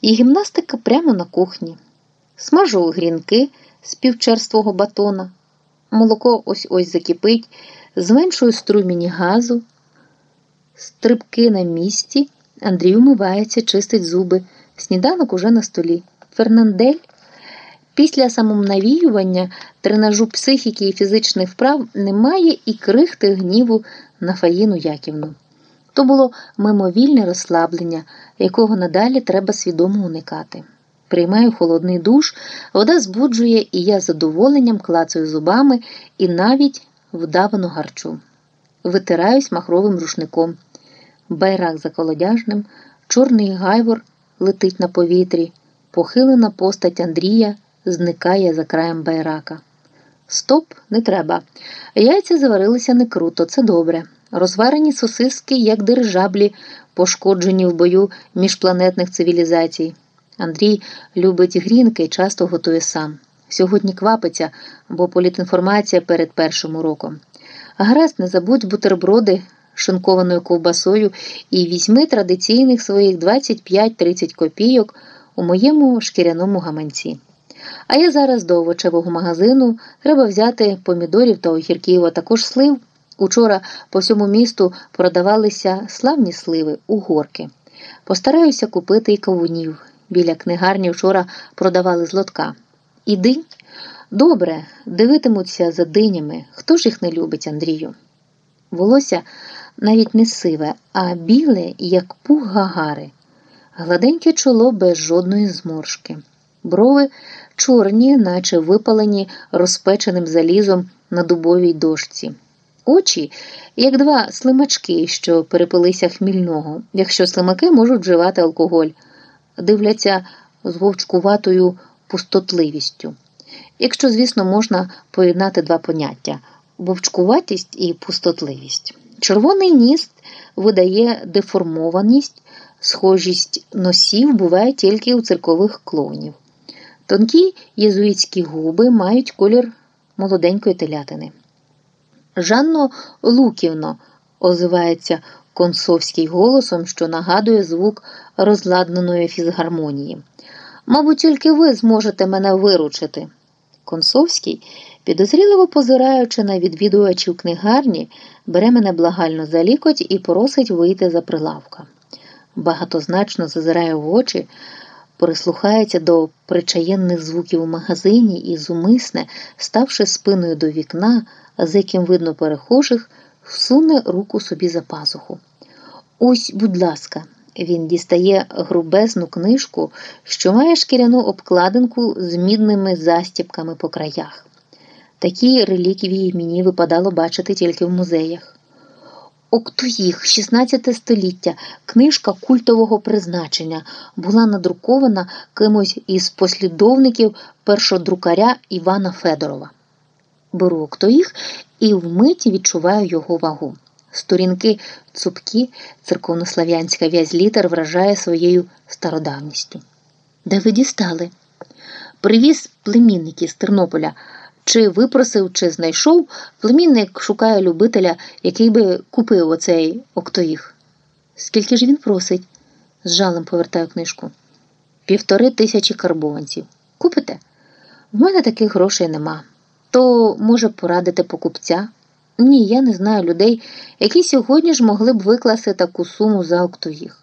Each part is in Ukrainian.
І гімнастика прямо на кухні. Смажу грінки з півчерствого батона, молоко ось ось закипить, зменшую струмінь газу, стрибки на місці, Андрій умивається, чистить зуби, сніданок уже на столі. Фернандель. Після самонавіювання, тренажу психіки і фізичних вправ немає і крихти гніву на Фаїну Яківну. То було мимовільне розслаблення, якого надалі треба свідомо уникати. Приймаю холодний душ, вода збуджує, і я з задоволенням клацаю зубами і навіть вдавано гарчу. Витираюсь махровим рушником. Байрак за колодяжним, чорний гайвор летить на повітрі, похилена постать Андрія зникає за краєм байрака. Стоп, не треба. Яйця заварилися не круто, це добре. Розварені сосиски, як дирижаблі, пошкоджені в бою міжпланетних цивілізацій. Андрій любить грінки і часто готує сам. Сьогодні квапиться, бо політінформація перед першим уроком. Гаразд, не забудь бутерброди шинкованою ковбасою і візьми традиційних своїх 25-30 копійок у моєму шкіряному гаманці. А я зараз до овочевого магазину треба взяти помідорів та огірків, а також слив. Учора по всьому місту продавалися славні сливи, угорки. Постараюся купити і кавунів. Біля книгарні вчора продавали злотка. І динь? Добре, дивитимуться за динями. Хто ж їх не любить, Андрію? Волосся навіть не сиве, а біле, як пух гагари, гладеньке чоло без жодної зморшки, брови чорні, наче випалені розпеченим залізом на дубовій дошці. Очі, як два слимачки, що перепилися хмільного, якщо слимаки можуть вживати алкоголь, дивляться з вовчкуватою пустотливістю. Якщо, звісно, можна поєднати два поняття вовчкуватість і пустотливість. Червоний ніс видає деформованість, схожість носів буває тільки у циркових клоунів. Тонкі єзуїтські губи мають колір молоденької телятини. Жанно Луківно, озивається консовський голосом, що нагадує звук розладненої фізгармонії. Мабуть, тільки ви зможете мене виручити. Консовський, підозріливо позираючи на відвідувачів книгарні, бере мене благально за лікоть і просить вийти за прилавка. Багатозначно зазирає в очі, прислухається до причаєнних звуків у магазині і зумисне, ставши спиною до вікна, з яким видно перехожих, всуне руку собі за пазуху. Ось, будь ласка, він дістає грубезну книжку, що має шкіряну обкладинку з мідними застіпками по краях. Такі реліквії мені випадало бачити тільки в музеях. Октуїх, 16 століття, книжка культового призначення, була надрукована кимось із послідовників першодрукаря Івана Федорова. Беру октоїх і вмиті відчуваю його вагу. Сторінки цупкі, церковнослав'янська в'язь літер вражає своєю стародавністю. Де ви дістали? Привіз племінники з Тернополя. Чи випросив, чи знайшов, племінник шукає любителя, який би купив оцей октоїх. Скільки ж він просить? з жалем повертаю книжку. Півтори тисячі карбованців. Купите? В мене таких грошей нема. То, може, порадити покупця? Ні, я не знаю людей, які сьогодні ж могли б викласти таку суму за октоїх.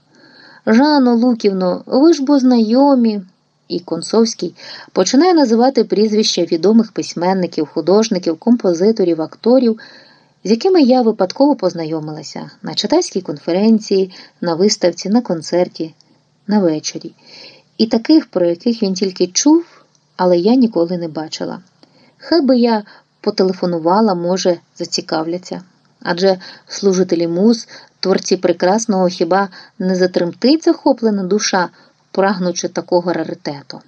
Жано Луківно, ви ж бо знайомі. І Концовський починає називати прізвища відомих письменників, художників, композиторів, акторів, з якими я випадково познайомилася на читацькій конференції, на виставці, на концерті, на вечорі, і таких, про яких він тільки чув, але я ніколи не бачила. Хай би я потелефонувала, може, зацікавляться. Адже служителі муз, творці прекрасного хіба не затремтить захоплена душа, прагнучи такого раритету.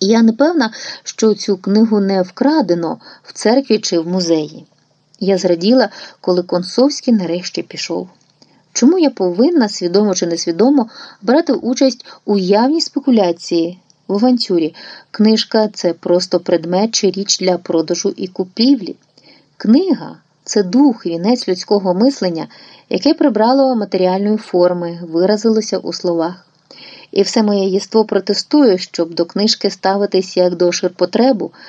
І я не певна, що цю книгу не вкрадено в церкві чи в музеї. Я зраділа, коли Консовський нарешті пішов. Чому я повинна, свідомо чи несвідомо, брати участь у явній спекуляції в авантюрі? Книжка це просто предмет чи річ для продажу і купівлі. Книга це дух, вінець людського мислення, яке прибрало матеріальної форми, виразилося у словах. І все моє єство протестує, щоб до книжки ставитись як до ширпотребу,